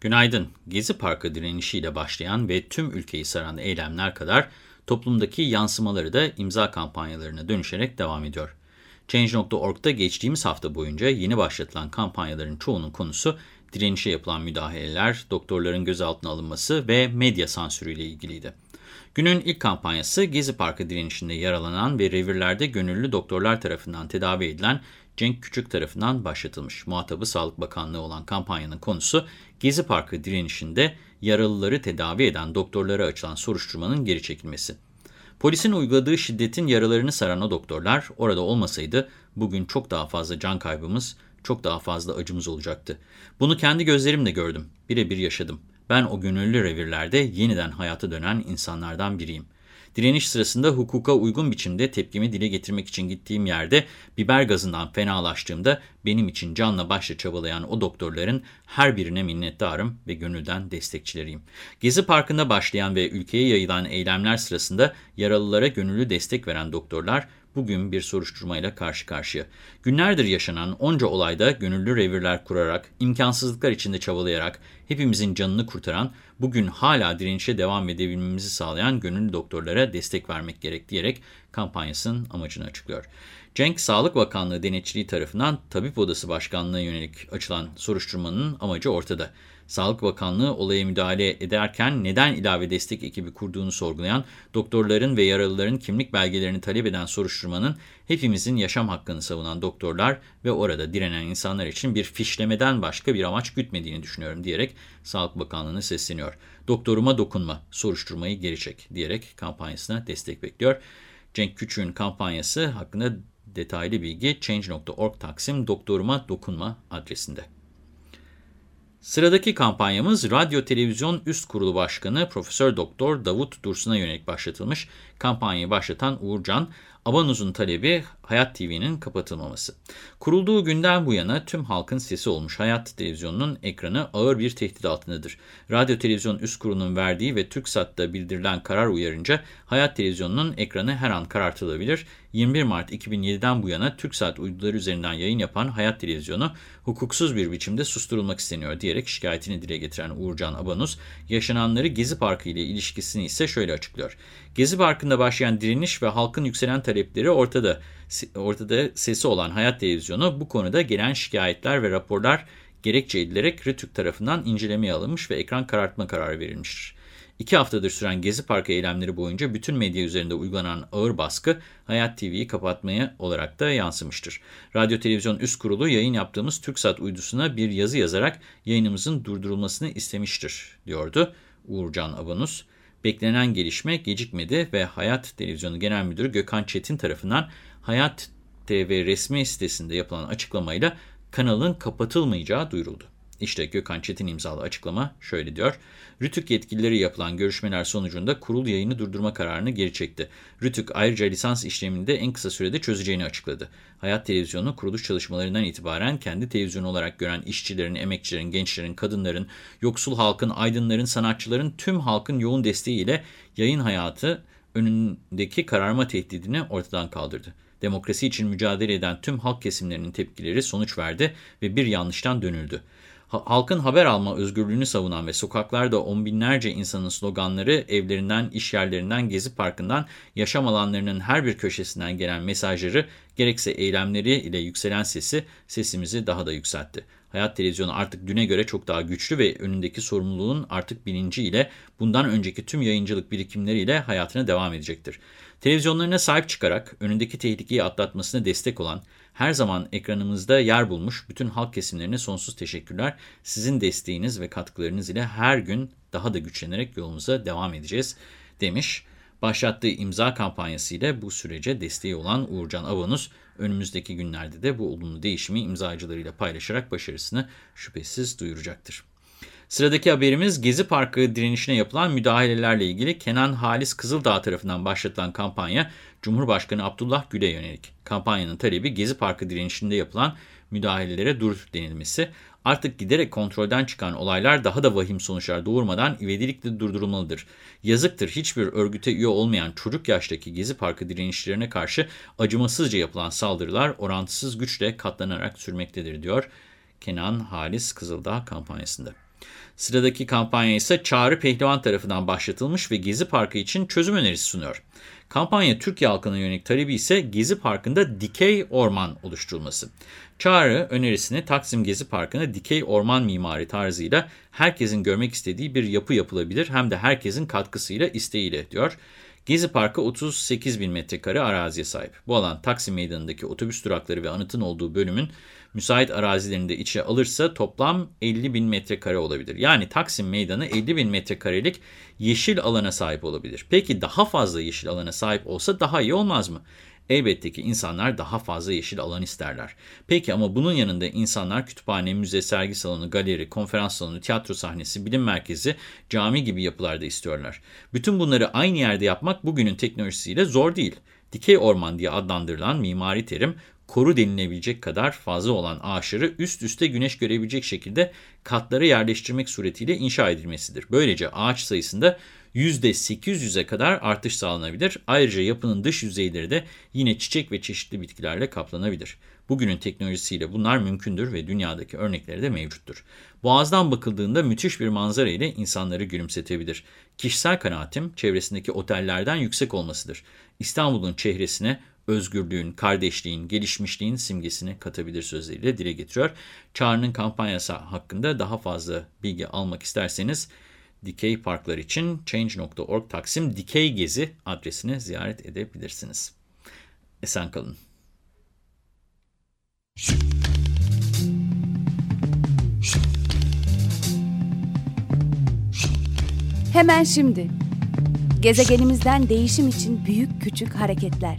Günaydın. Gezi Parkı direnişiyle başlayan ve tüm ülkeyi saran eylemler kadar toplumdaki yansımaları da imza kampanyalarına dönüşerek devam ediyor. Change.org'da geçtiğimiz hafta boyunca yeni başlatılan kampanyaların çoğunun konusu direnişe yapılan müdahaleler, doktorların gözaltına alınması ve medya sansürüyle ilgiliydi. Günün ilk kampanyası Gezi Parkı direnişinde yaralanan ve revirlerde gönüllü doktorlar tarafından tedavi edilen Cenk Küçük tarafından başlatılmış. Muhatabı Sağlık Bakanlığı olan kampanyanın konusu Gezi Parkı direnişinde yaralıları tedavi eden doktorlara açılan soruşturmanın geri çekilmesi. Polisin uyguladığı şiddetin yaralarını saran o doktorlar orada olmasaydı bugün çok daha fazla can kaybımız, çok daha fazla acımız olacaktı. Bunu kendi gözlerimle gördüm, birebir yaşadım. Ben o gönüllü revirlerde yeniden hayata dönen insanlardan biriyim. Direniş sırasında hukuka uygun biçimde tepkimi dile getirmek için gittiğim yerde biber gazından fenalaştığımda benim için canla başla çabalayan o doktorların her birine minnettarım ve gönülden destekçileriyim. Gezi Parkı'nda başlayan ve ülkeye yayılan eylemler sırasında yaralılara gönüllü destek veren doktorlar bugün bir soruşturmayla karşı karşıya. Günlerdir yaşanan onca olayda gönüllü revirler kurarak, imkansızlıklar içinde çabalayarak hepimizin canını kurtaran, bugün hala direnişe devam edebilmemizi sağlayan gönüllü doktorlara destek vermek gerek diyerek kampanyasının amacını açıklıyor. Cenk Sağlık Bakanlığı denetçiliği tarafından Tabip Odası Başkanlığı'na yönelik açılan soruşturmanın amacı ortada. Sağlık Bakanlığı olaya müdahale ederken neden ilave destek ekibi kurduğunu sorgulayan, doktorların ve yaralıların kimlik belgelerini talep eden soruşturmanın hepimizin yaşam hakkını savunan doktorlar ve orada direnen insanlar için bir fişlemeden başka bir amaç gütmediğini düşünüyorum diyerek Sağlık Bakanlığı'na sesleniyor. Doktoruma dokunma, soruşturmayı geri diyerek kampanyasına destek bekliyor. Cenk Küçük'ün kampanyası hakkında detaylı bilgi Change.org Taksim Doktoruma Dokunma adresinde. Sıradaki kampanyamız Radyo Televizyon Üst Kurulu Başkanı Profesör Doktor Davut Dursun'a yönelik başlatılmış. Kampanyayı başlatan Uğurcan, Abanuz'un talebi Hayat TV'nin kapatılmaması. Kurulduğu günden bu yana tüm halkın sesi olmuş Hayat Televizyonu'nun ekranı ağır bir tehdit altındadır. Radyo Televizyon Üst Kurulu'nun verdiği ve TürkSat'ta bildirilen karar uyarınca Hayat Televizyonu'nun ekranı her an karartılabilir. 21 Mart 2007'den bu yana TürkSat uyduları üzerinden yayın yapan Hayat Televizyonu hukuksuz bir biçimde susturulmak isteniyor diyerek şikayetini dile getiren Uğurcan Abanuz, yaşananları Gezi Parkı ile ilişkisini ise şöyle açıklıyor. Gezi Parkı'nda başlayan direniş ve halkın yükselen talepleri ortada. Ortada sesi olan Hayat Televizyonu bu konuda gelen şikayetler ve raporlar gerekçe edilerek RTÜK tarafından incelemeye alınmış ve ekran karartma kararı verilmiştir. İki haftadır süren Gezi Parkı eylemleri boyunca bütün medya üzerinde uygulanan ağır baskı Hayat TV'yi kapatmaya olarak da yansımıştır. Radyo Televizyon Üst Kurulu yayın yaptığımız TürkSat uydusuna bir yazı yazarak yayınımızın durdurulmasını istemiştir, diyordu Uğurcan Abanus. Beklenen gelişme gecikmedi ve Hayat Televizyonu Genel Müdürü Gökhan Çetin tarafından Hayat TV resmi sitesinde yapılan açıklamayla kanalın kapatılmayacağı duyuruldu. İşte Gökhan Çetin imzalı açıklama şöyle diyor. Rütük yetkilileri yapılan görüşmeler sonucunda kurul yayını durdurma kararını geri çekti. Rütük ayrıca lisans işlemini de en kısa sürede çözeceğini açıkladı. Hayat Televizyonu kuruluş çalışmalarından itibaren kendi televizyonu olarak gören işçilerin, emekçilerin, gençlerin, kadınların, yoksul halkın, aydınların, sanatçıların tüm halkın yoğun desteğiyle yayın hayatı önündeki kararma tehdidini ortadan kaldırdı. Demokrasi için mücadele eden tüm halk kesimlerinin tepkileri sonuç verdi ve bir yanlıştan dönüldü. Halkın haber alma özgürlüğünü savunan ve sokaklarda on binlerce insanın sloganları evlerinden, iş yerlerinden, gezi parkından, yaşam alanlarının her bir köşesinden gelen mesajları gerekse eylemleri ile yükselen sesi sesimizi daha da yükseltti. Hayat Televizyonu artık düne göre çok daha güçlü ve önündeki sorumluluğun artık bilinciyle bundan önceki tüm yayıncılık birikimleriyle hayatına devam edecektir. Televizyonlarına sahip çıkarak önündeki tehlikeyi atlatmasına destek olan, her zaman ekranımızda yer bulmuş bütün halk kesimlerine sonsuz teşekkürler. Sizin desteğiniz ve katkılarınız ile her gün daha da güçlenerek yolumuza devam edeceğiz demiş. Başlattığı imza kampanyası ile bu sürece desteği olan Uğurcan Avanus, önümüzdeki günlerde de bu olumlu değişimi imzacılarıyla paylaşarak başarısını şüphesiz duyuracaktır. Sıradaki haberimiz Gezi Parkı direnişine yapılan müdahalelerle ilgili Kenan Halis Kızıldağ tarafından başlatılan kampanya Cumhurbaşkanı Abdullah Gül'e yönelik. Kampanyanın talebi Gezi Parkı direnişinde yapılan müdahalelere dur denilmesi. Artık giderek kontrolden çıkan olaylar daha da vahim sonuçlar doğurmadan ivedilikle durdurulmalıdır. Yazıktır hiçbir örgüte üye olmayan çocuk yaştaki Gezi Parkı direnişlerine karşı acımasızca yapılan saldırılar orantısız güçle katlanarak sürmektedir diyor Kenan Halis Kızıldağ kampanyasında. Sıradaki kampanya ise Çağrı Pehlivan tarafından başlatılmış ve Gezi Parkı için çözüm önerisi sunuyor. Kampanya Türkiye halkına yönelik talebi ise Gezi Parkı'nda dikey orman oluşturulması. Çağrı önerisini Taksim Gezi Parkı'na dikey orman mimari tarzıyla herkesin görmek istediği bir yapı yapılabilir hem de herkesin katkısıyla isteğiyle diyor. Gezi Parkı 38 bin metrekare araziye sahip. Bu alan Taksim Meydanı'ndaki otobüs durakları ve anıtın olduğu bölümün müsait arazilerinde içe alırsa toplam 50 bin metrekare olabilir. Yani Taksim Meydanı 50 bin metrekarelik yeşil alana sahip olabilir. Peki daha fazla yeşil alana sahip olsa daha iyi olmaz mı? Elbette ki insanlar daha fazla yeşil alan isterler. Peki ama bunun yanında insanlar kütüphane, müze, sergi salonu, galeri, konferans salonu, tiyatro sahnesi, bilim merkezi, cami gibi yapılarda istiyorlar. Bütün bunları aynı yerde yapmak bugünün teknolojisiyle zor değil. Dikey orman diye adlandırılan mimari terim, koru denilebilecek kadar fazla olan ağaçları üst üste güneş görebilecek şekilde katlara yerleştirmek suretiyle inşa edilmesidir. Böylece ağaç sayısında %800'e kadar artış sağlanabilir. Ayrıca yapının dış yüzeyleri de yine çiçek ve çeşitli bitkilerle kaplanabilir. Bugünün teknolojisiyle bunlar mümkündür ve dünyadaki örnekleri de mevcuttur. Boğazdan bakıldığında müthiş bir manzara ile insanları gülümsetebilir. Kişisel kanaatim çevresindeki otellerden yüksek olmasıdır. İstanbul'un çehresine özgürlüğün, kardeşliğin, gelişmişliğin simgesini katabilir sözleriyle dile getiriyor. Çağrı'nın kampanyası hakkında daha fazla bilgi almak isterseniz dikey parklar için change.org Taksim Dikey Gezi adresini ziyaret edebilirsiniz. Esen kalın. Hemen şimdi. Gezegenimizden değişim için büyük küçük hareketler.